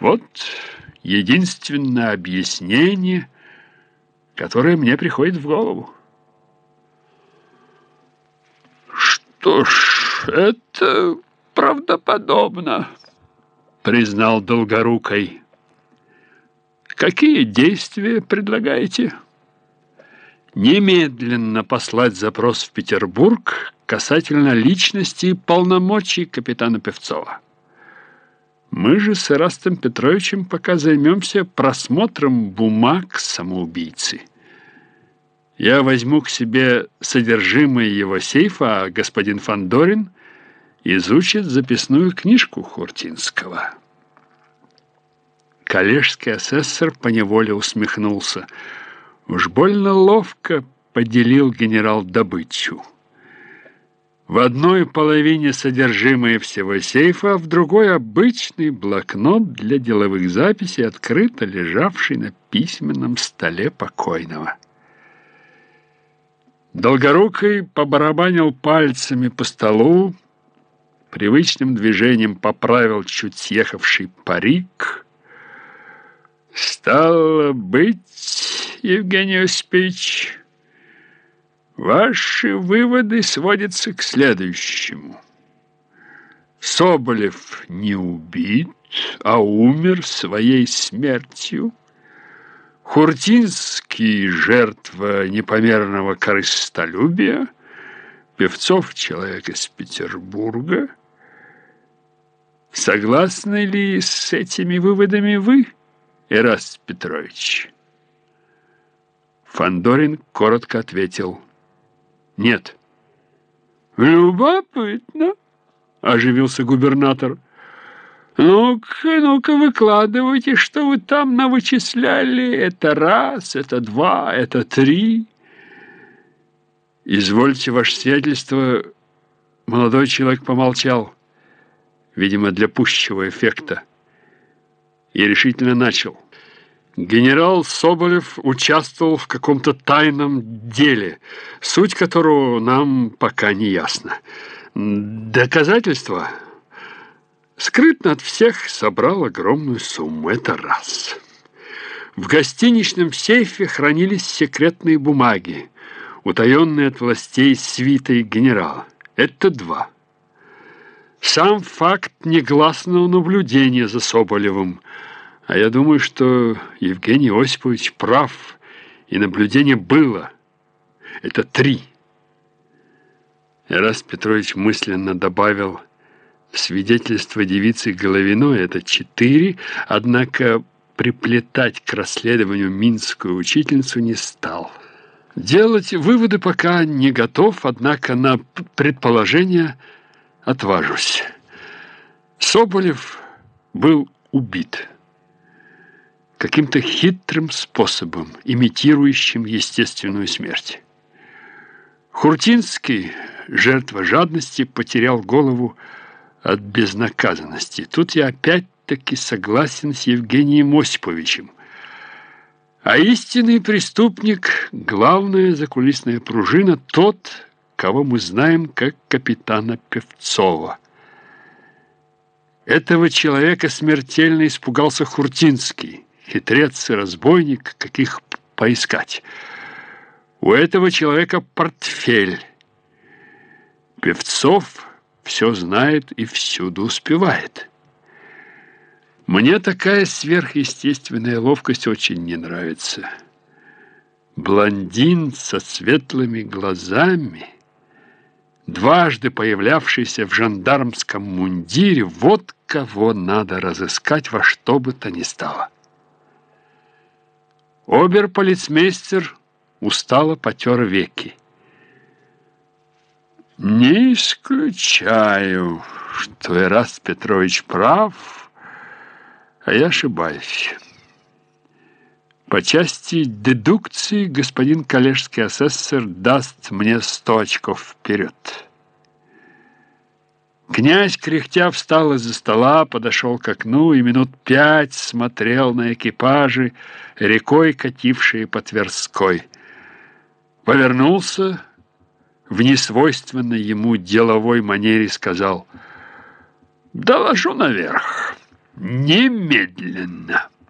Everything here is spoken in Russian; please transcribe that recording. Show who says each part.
Speaker 1: Вот единственное объяснение, которое мне приходит в голову.
Speaker 2: Что ж, это правдоподобно, признал Долгорукой. Какие действия предлагаете?
Speaker 1: Немедленно послать запрос в Петербург касательно личности и полномочий капитана Певцова. Мы же с Ирастом Петровичем пока займемся просмотром бумаг самоубийцы. Я возьму к себе содержимое его сейфа, а господин Фандорин изучит записную книжку Хуртинского. Коллежский асессор поневоле усмехнулся. Уж больно ловко поделил генерал добычу. В одной половине содержимое всего сейфа, в другой обычный блокнот для деловых записей, открыто лежавший на письменном столе покойного. Долгорукий побарабанил пальцами по столу, привычным движением поправил чуть съехавший парик. «Стало быть, Евгений Осипович...» Ваши выводы сводятся к следующему. Соболев не убит, а умер своей смертью. Хуртинский – жертва непомерного корыстолюбия, Певцов – человек из Петербурга. Согласны ли с этими выводами вы, Эраст Петрович? Фандорин коротко ответил – нет.
Speaker 2: Любопытно, оживился губернатор. Ну-ка, ну-ка, выкладывайте, что вы там навычисляли. Это раз, это два, это три.
Speaker 1: Извольте, ваше сиятельство, молодой человек помолчал, видимо, для пущего эффекта, и решительно начал. Генерал Соболев участвовал в каком-то тайном деле, суть которого нам пока не ясна. Доказательства скрытно от всех собрал огромную сумму. Это раз. В гостиничном сейфе хранились секретные бумаги, утаенные от властей свитой генерала. Это два. Сам факт негласного наблюдения за Соболевым – а я думаю, что Евгений Осипович прав, и наблюдение было. Это три. Ирас Петрович мысленно добавил свидетельство девицы Головиной – это четыре, однако приплетать к расследованию минскую учительницу не стал. Делать выводы пока не готов, однако на предположение отважусь. Соболев был убит каким-то хитрым способом, имитирующим естественную смерть. Хуртинский, жертва жадности, потерял голову от безнаказанности. Тут я опять-таки согласен с Евгением Осиповичем. А истинный преступник – главная закулисная пружина, тот, кого мы знаем как капитана Певцова. Этого человека смертельно испугался Хуртинский хитрец и разбойник, каких поискать. У этого человека портфель. Певцов все знает и всюду успевает. Мне такая сверхъестественная ловкость очень не нравится. Блондин со светлыми глазами, дважды появлявшийся в жандармском мундире, вот кого надо разыскать во что бы то ни стало. Оберполицмейстер устало потер веки. «Не исключаю, что Эраст Петрович прав, а я ошибаюсь. По части дедукции господин коллежский асессор даст мне сто очков вперед». Князь, кряхтя, встал из-за стола, подошел к окну и минут пять смотрел на экипажи, рекой катившие по Тверской. Повернулся, в несвойственной ему деловой манере сказал «Доложу наверх». немедленно.